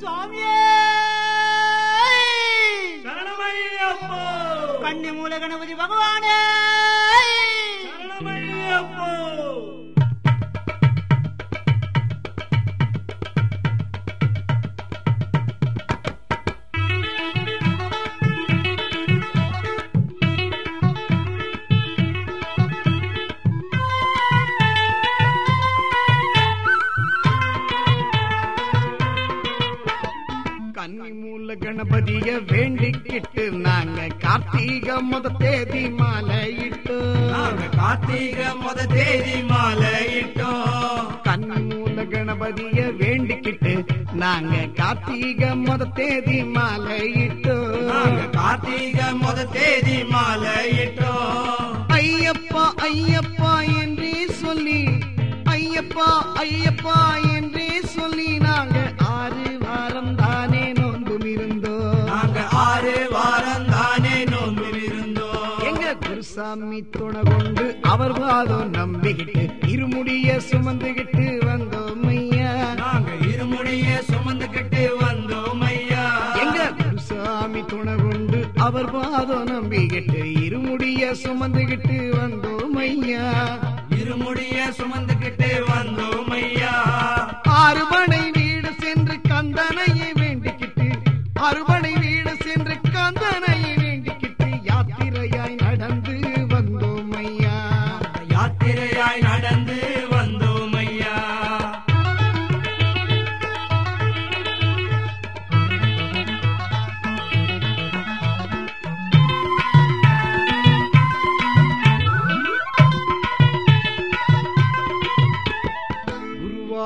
స్వామి కన్నెమూల గణపతి భగవానే! கணபதிய வேண்டிக்கிட்டு நாங்க கார்த்திக முத தேதி மாலையிட்டு நாங்க கார்த்திக முத தேதி மாலையிட்டோம். கன்னி மூல கணபதிய வேண்டிக்கிட்டு நாங்க கார்த்திக முத தேதி மாலையிட்டு நாங்க கார்த்திக முத தேதி மாலையிட்டோம். ஐயப்பா ஐயப்பா என்றே சொல்லி ஐயப்பா ஐயப்பா என்றே சொல்லி நாங்க குருசாமி துணை கொண்டு அவர் பாதம் நம்பிக்கிட்டு இருமுடிய சுமந்துகிட்டு வந்தோம் ஐயா. நாங்க இருமுடிய சுமந்துகிட்டு வந்தோம் ஐயா. எங்க குருசாமி துணை கொண்டு அவர் பாதம் நம்பிக்கிட்டு இருமுடிய சுமந்துகிட்டு வந்தோம் ஐயா. இருமுடிய சுமந்துகிட்டு வந்தோம் ஐயா. அறுபடை வீடு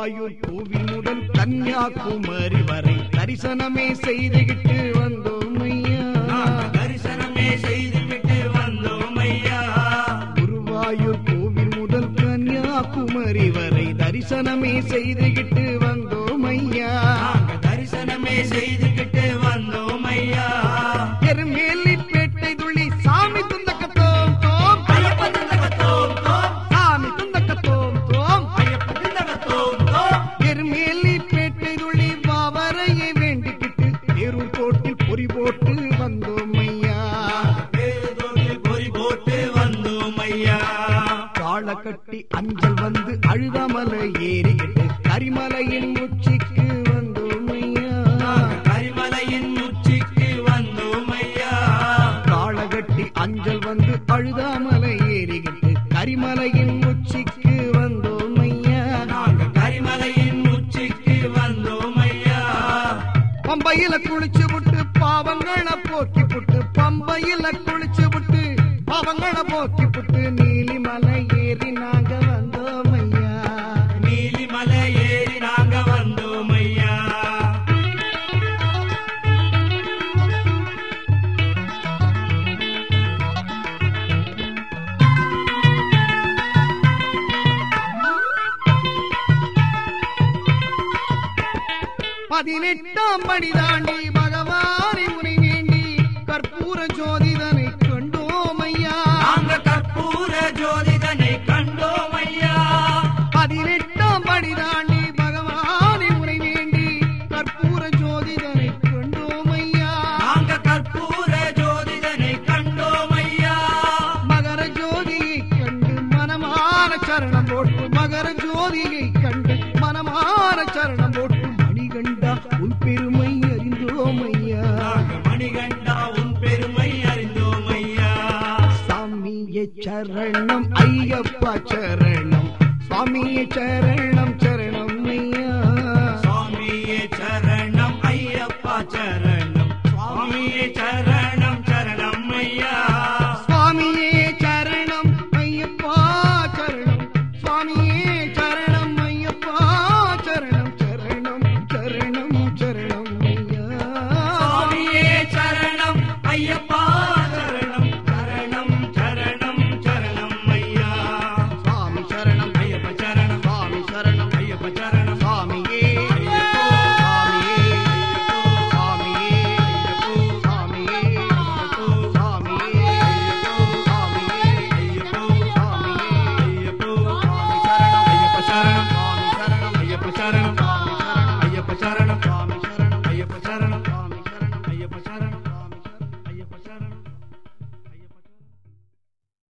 குருவாயூர் கோவில் முதல் கன்னியாகுமரி வரை தரிசனமே செய்துகிட்டு வந்தோம் ஐயா தரிசனமே செய்துவிட்டு வந்தோம் ஐயா குருவாயூர் கோவில் முதல் கன்னியாகுமரி வரை தரிசனமே செய்துகிட்டு கட்டி அஞ்சல் வந்து அழுதாமலை ஏறிக்கிட்டு கரிமலையின் உச்சிக்கு வந்தோம் ஐயா கரிமலையின் உச்சிக்கு வந்தோம் ஐயா காள கட்டி அஞ்சல் வந்து அழுதாமலை ஏறிக்கிட்டு கரிமலையின் உச்சிக்கு வந்தோம் ஐயா கரிமலையின் உச்சிக்கு வந்தோம் ஐயா பம்பையில குளிச்சு விட்டு பாவங்களை போக்கி புட்டு பம்பையில குளிச்சு விட்டு பாவங்களை போக்கி புட்டு நீலிமலை ஏறி நாங்க வந்தோம் ஐயா நீலிமலை ஏறி நாங்க வந்தோம் ஐயா பதினெட்டாம் படி தாண்டி பதினெட்டாம் படி தாண்டி பகவானை முனை வேண்டி கற்பூர ஜோதிதனை கண்டோம் ஐயா நாங்க கற்பூர ஜோதிதனை கண்டோம் ஐயா மகர ஜோதியை கண்டு மனமான சரணம் போட்டு மகர ஜோதியை கண்டு மனமான சரணம் போட்டு மணிகண்டா உன் பெருமை സ്വാമി ചരണം ച